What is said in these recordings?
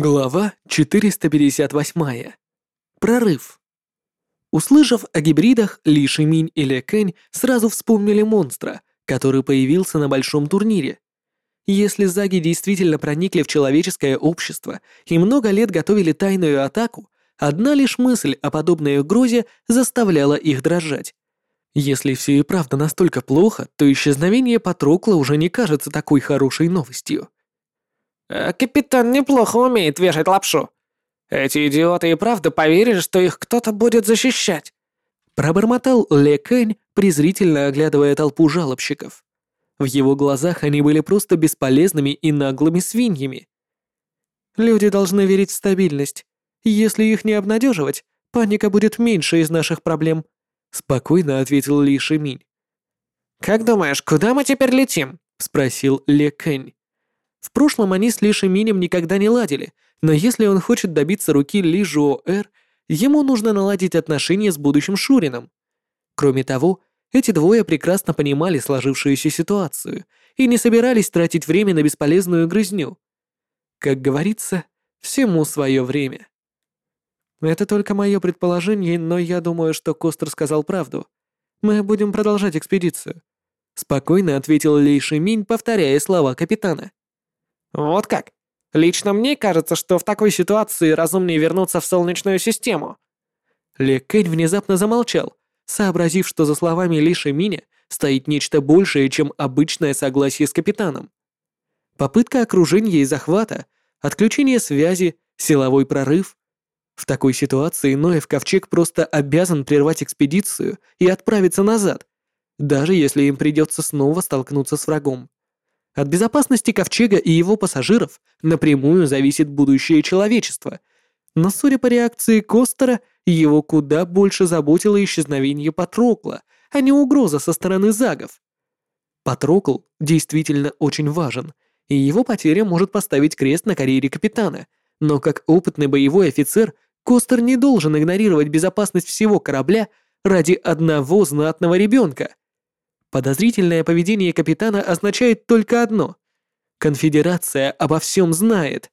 Глава 458. Прорыв. Услышав о гибридах, Ли Шиминь и Ле Кэнь сразу вспомнили монстра, который появился на большом турнире. Если заги действительно проникли в человеческое общество и много лет готовили тайную атаку, одна лишь мысль о подобной угрозе заставляла их дрожать. Если все и правда настолько плохо, то исчезновение Патрокла уже не кажется такой хорошей новостью. А капитан неплохо умеет вешать лапшу. Эти идиоты и правда поверили, что их кто-то будет защищать. Пробормотал Ле Кэнь, презрительно оглядывая толпу жалобщиков. В его глазах они были просто бесполезными и наглыми свиньями. Люди должны верить в стабильность. Если их не обнадеживать, паника будет меньше из наших проблем, спокойно ответил Ли Шиминь. Как думаешь, куда мы теперь летим? спросил Ле Кэнь. В прошлом они с Ли Шиминем никогда не ладили, но если он хочет добиться руки Ли Жуо-Эр, ему нужно наладить отношения с будущим Шурином. Кроме того, эти двое прекрасно понимали сложившуюся ситуацию и не собирались тратить время на бесполезную грызню. Как говорится, всему свое время. Это только мое предположение, но я думаю, что Костер сказал правду. Мы будем продолжать экспедицию. Спокойно ответил Ли Шиминь, повторяя слова капитана. Вот как? Лично мне кажется, что в такой ситуации разумнее вернуться в Солнечную систему. Ле Кэнь внезапно замолчал, сообразив, что за словами Ли Шиминя стоит нечто большее, чем обычное согласие с капитаном. Попытка окружения и захвата, отключение связи, силовой прорыв. В такой ситуации Ноев Ковчег просто обязан прервать экспедицию и отправиться назад, даже если им придется снова столкнуться с врагом. От безопасности ковчега и его пассажиров напрямую зависит будущее человечества. Но судя по реакции Костера, его куда больше заботило исчезновение Патрокла, а не угроза со стороны загов. Патрокл действительно очень важен, и его потеря может поставить крест на карьере капитана, но как опытный боевой офицер Костер не должен игнорировать безопасность всего корабля ради одного знатного ребенка. Подозрительное поведение капитана означает только одно. Конфедерация обо всем знает.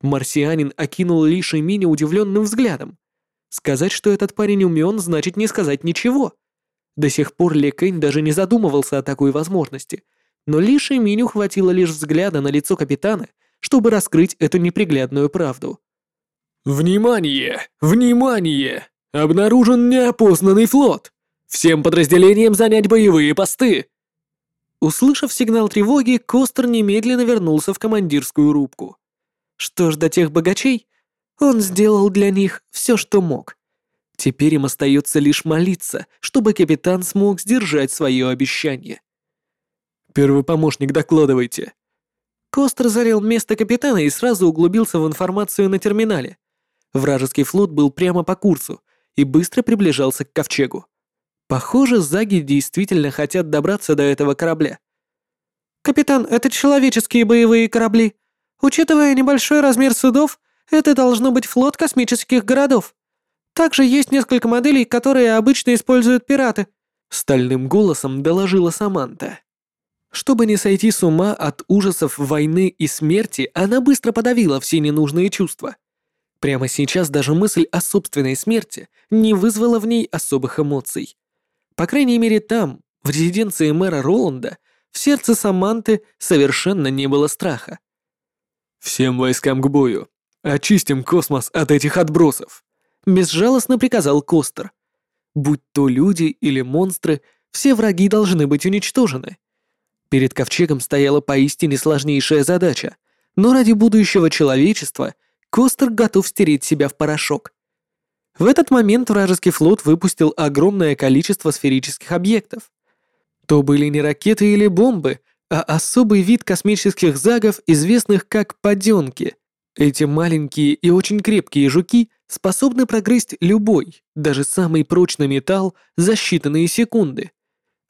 Марсианин окинул Ли Шиминя удивленным взглядом. Сказать, что этот парень умен, значит не сказать ничего. До сих пор Ли Кэнь даже не задумывался о такой возможности, но Ли Шиминю хватило лишь взгляда на лицо капитана, чтобы раскрыть эту неприглядную правду. «Внимание! Внимание! Обнаружен неопознанный флот!» Всем подразделениям занять боевые посты!» Услышав сигнал тревоги, Костер немедленно вернулся в командирскую рубку. Что ж до тех богачей, он сделал для них все, что мог. Теперь им остается лишь молиться, чтобы капитан смог сдержать свое обещание. «Первый помощник, докладывайте». Костер зарел место капитана и сразу углубился в информацию на терминале. Вражеский флот был прямо по курсу и быстро приближался к ковчегу. Похоже, заги действительно хотят добраться до этого корабля. «Капитан, это человеческие боевые корабли. Учитывая небольшой размер судов, это должно быть флот космических городов. Также есть несколько моделей, которые обычно используют пираты», — стальным голосом доложила Саманта. Чтобы не сойти с ума от ужасов войны и смерти, она быстро подавила все ненужные чувства. Прямо сейчас даже мысль о собственной смерти не вызвала в ней особых эмоций. По крайней мере там, в резиденции мэра Роланда, в сердце Саманты совершенно не было страха. «Всем войскам к бою! Очистим космос от этих отбросов!» Безжалостно приказал Костер. Будь то люди или монстры, все враги должны быть уничтожены. Перед Ковчегом стояла поистине сложнейшая задача, но ради будущего человечества Костер готов стереть себя в порошок. В этот момент вражеский флот выпустил огромное количество сферических объектов. То были не ракеты или бомбы, а особый вид космических загов, известных как подёнки. Эти маленькие и очень крепкие жуки способны прогрызть любой, даже самый прочный металл за считанные секунды.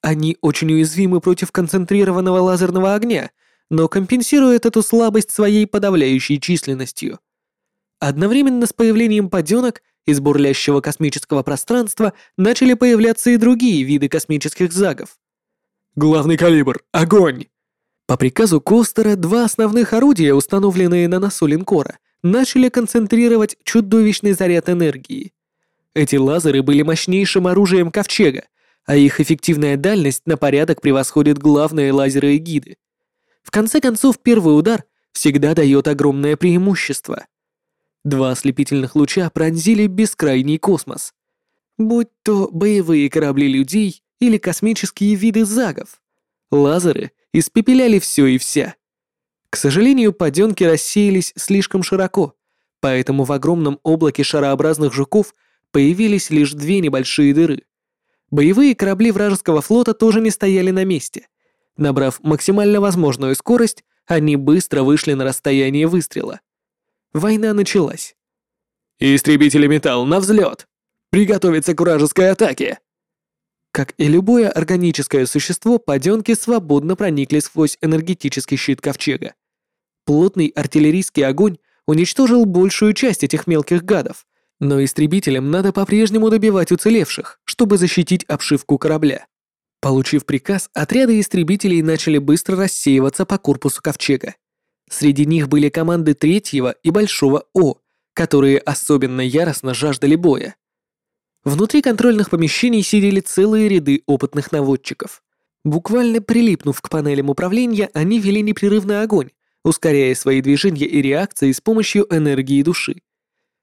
Они очень уязвимы против концентрированного лазерного огня, но компенсируют эту слабость своей подавляющей численностью. Одновременно с появлением подёнок из бурлящего космического пространства начали появляться и другие виды космических загов. «Главный калибр! Огонь!» По приказу Костера два основных орудия, установленные на носу линкора, начали концентрировать чудовищный заряд энергии. Эти лазеры были мощнейшим оружием Ковчега, а их эффективная дальность на порядок превосходит главные лазеры эгиды. В конце концов, первый удар всегда дает огромное преимущество. Два ослепительных луча пронзили бескрайний космос. Будь то боевые корабли людей или космические виды загов, лазеры испепеляли все и вся. К сожалению, подёнки рассеялись слишком широко, поэтому в огромном облаке шарообразных жуков появились лишь две небольшие дыры. Боевые корабли вражеского флота тоже не стояли на месте. Набрав максимально возможную скорость, они быстро вышли на расстояние выстрела. Война началась. «Истребители металл, на взлет! Приготовиться к вражеской атаке!» Как и любое органическое существо, подёнки свободно проникли сквозь энергетический щит ковчега. Плотный артиллерийский огонь уничтожил большую часть этих мелких гадов, но истребителям надо по-прежнему добивать уцелевших, чтобы защитить обшивку корабля. Получив приказ, отряды истребителей начали быстро рассеиваться по корпусу ковчега. Среди них были команды третьего и большого О, которые особенно яростно жаждали боя. Внутри контрольных помещений сидели целые ряды опытных наводчиков. Буквально прилипнув к панелям управления, они вели непрерывный огонь, ускоряя свои движения и реакции с помощью энергии души.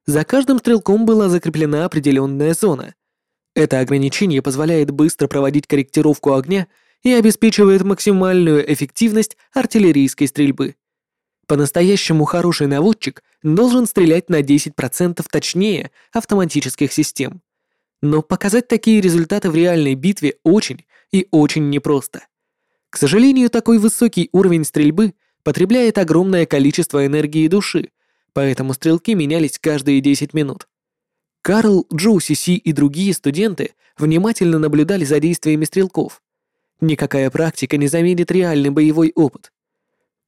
За каждым стрелком была закреплена определенная зона. Это ограничение позволяет быстро проводить корректировку огня и обеспечивает максимальную эффективность артиллерийской стрельбы. По-настоящему хороший наводчик должен стрелять на 10% точнее автоматических систем. Но показать такие результаты в реальной битве очень и очень непросто. К сожалению, такой высокий уровень стрельбы потребляет огромное количество энергии души, поэтому стрелки менялись каждые 10 минут. Карл, Джоу Сиси и другие студенты внимательно наблюдали за действиями стрелков. Никакая практика не заменит реальный боевой опыт.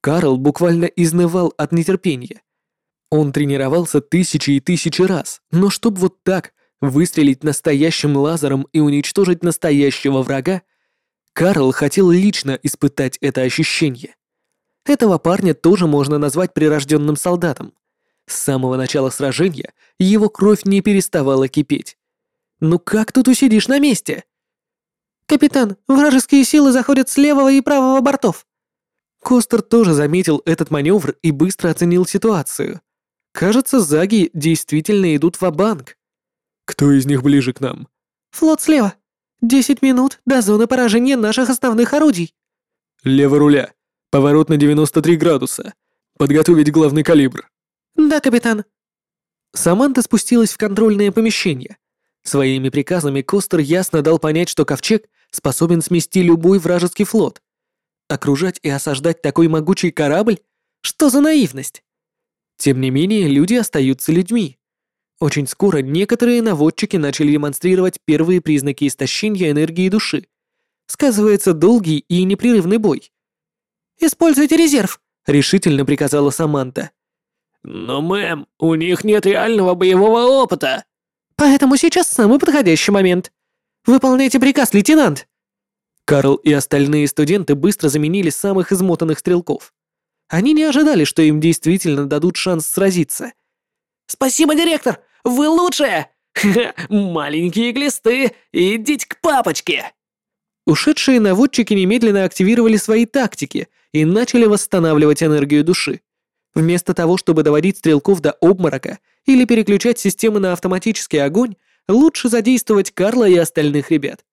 Карл буквально изнывал от нетерпения. Он тренировался тысячи и тысячи раз, но чтоб вот так выстрелить настоящим лазером и уничтожить настоящего врага, Карл хотел лично испытать это ощущение. Этого парня тоже можно назвать прирожденным солдатом. С самого начала сражения его кровь не переставала кипеть. «Ну как тут усидишь на месте?» «Капитан, вражеские силы заходят с левого и правого бортов». Костер тоже заметил этот маневр и быстро оценил ситуацию. Кажется, заги действительно идут в банк кто из них ближе к нам? Флот слева. Десять минут до зоны поражения наших основных орудий. Лево руля. Поворот на 93 градуса. Подготовить главный калибр. Да, капитан. Саманта спустилась в контрольное помещение. Своими приказами Костер ясно дал понять, что Ковчег способен смести любой вражеский флот. Окружать и осаждать такой могучий корабль? Что за наивность? Тем не менее, люди остаются людьми. Очень скоро некоторые наводчики начали демонстрировать первые признаки истощения энергии души. Сказывается долгий и непрерывный бой. «Используйте резерв», — решительно приказала Саманта. «Но, мэм, у них нет реального боевого опыта». «Поэтому сейчас самый подходящий момент. Выполняйте приказ, лейтенант». Карл и остальные студенты быстро заменили самых измотанных стрелков. Они не ожидали, что им действительно дадут шанс сразиться. «Спасибо, директор! Вы лучшие! маленькие глисты, идите к папочке!» Ушедшие наводчики немедленно активировали свои тактики и начали восстанавливать энергию души. Вместо того, чтобы доводить стрелков до обморока или переключать системы на автоматический огонь, лучше задействовать Карла и остальных ребят.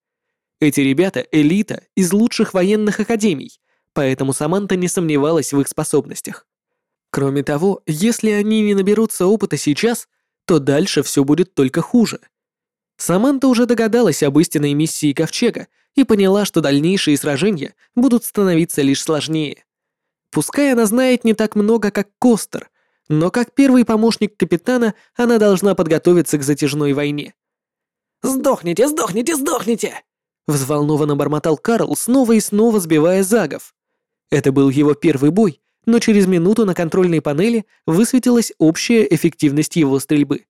Эти ребята — элита из лучших военных академий, поэтому Саманта не сомневалась в их способностях. Кроме того, если они не наберутся опыта сейчас, то дальше все будет только хуже. Саманта уже догадалась об истинной миссии Ковчега и поняла, что дальнейшие сражения будут становиться лишь сложнее. Пускай она знает не так много, как Костер, но как первый помощник капитана она должна подготовиться к затяжной войне. «Сдохните, сдохните, сдохните!» Взволнованно бормотал Карл, снова и снова сбивая загов. Это был его первый бой, но через минуту на контрольной панели высветилась общая эффективность его стрельбы.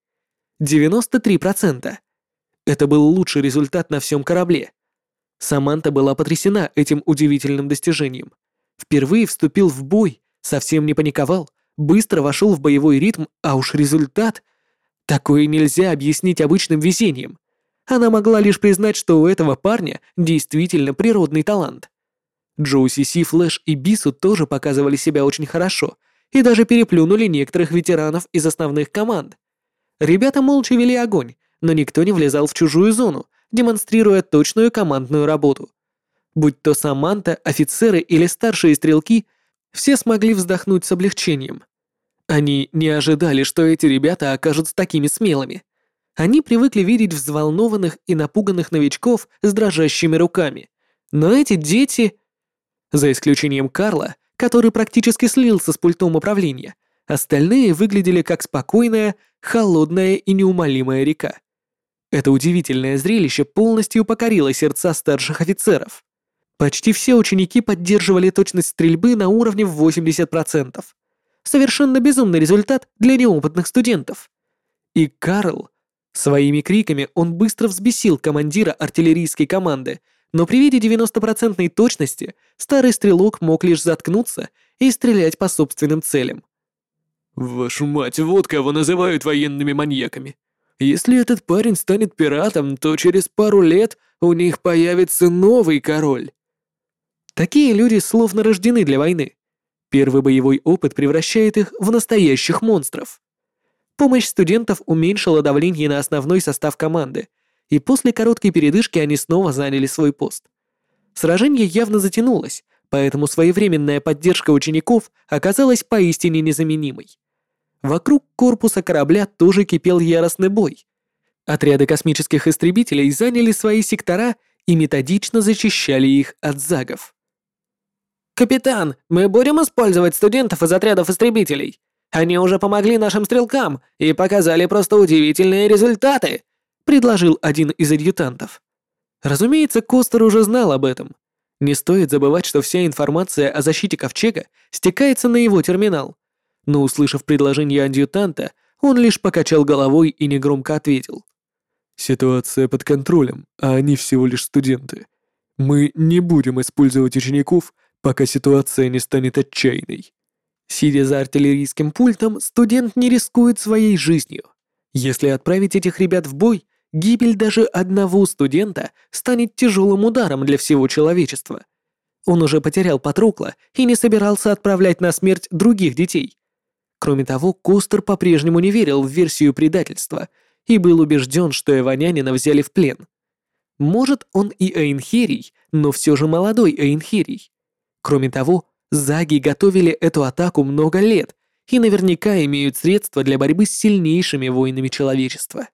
93%. Это был лучший результат на всем корабле. Саманта была потрясена этим удивительным достижением. Впервые вступил в бой, совсем не паниковал, быстро вошел в боевой ритм, а уж результат... Такое нельзя объяснить обычным везением. Она могла лишь признать, что у этого парня действительно природный талант. Джоуси Си, Флэш и Бису тоже показывали себя очень хорошо и даже переплюнули некоторых ветеранов из основных команд. Ребята молча вели огонь, но никто не влезал в чужую зону, демонстрируя точную командную работу. Будь то Саманта, офицеры или старшие стрелки, все смогли вздохнуть с облегчением. Они не ожидали, что эти ребята окажутся такими смелыми. Они привыкли видеть взволнованных и напуганных новичков с дрожащими руками. Но эти дети... За исключением Карла, который практически слился с пультом управления, остальные выглядели как спокойная, холодная и неумолимая река. Это удивительное зрелище полностью покорило сердца старших офицеров. Почти все ученики поддерживали точность стрельбы на уровне в 80%. Совершенно безумный результат для неопытных студентов. И Карл... Своими криками он быстро взбесил командира артиллерийской команды, но при виде 90% точности старый стрелок мог лишь заткнуться и стрелять по собственным целям. «Вашу мать, вот кого называют военными маньяками. Если этот парень станет пиратом, то через пару лет у них появится новый король». Такие люди словно рождены для войны. Первый боевой опыт превращает их в настоящих монстров. Помощь студентов уменьшила давление на основной состав команды, и после короткой передышки они снова заняли свой пост. Сражение явно затянулось, поэтому своевременная поддержка учеников оказалась поистине незаменимой. Вокруг корпуса корабля тоже кипел яростный бой. Отряды космических истребителей заняли свои сектора и методично зачищали их от загов. «Капитан, мы будем использовать студентов из отрядов истребителей. Они уже помогли нашим стрелкам и показали просто удивительные результаты», предложил один из адъютантов. Разумеется, Костер уже знал об этом. Не стоит забывать, что вся информация о защите Ковчега стекается на его терминал. Но услышав предложение адъютанта, он лишь покачал головой и негромко ответил. «Ситуация под контролем, а они всего лишь студенты. Мы не будем использовать учеников пока ситуация не станет отчаянной. Сидя за артиллерийским пультом, студент не рискует своей жизнью. Если отправить этих ребят в бой, гибель даже одного студента станет тяжелым ударом для всего человечества. Он уже потерял Патрокла и не собирался отправлять на смерть других детей. Кроме того, Костер по-прежнему не верил в версию предательства и был убежден, что Эванянина взяли в плен. Может, он и Эйнхерий, но все же молодой Эйнхерий. Кроме того, заги готовили эту атаку много лет и наверняка имеют средства для борьбы с сильнейшими воинами человечества.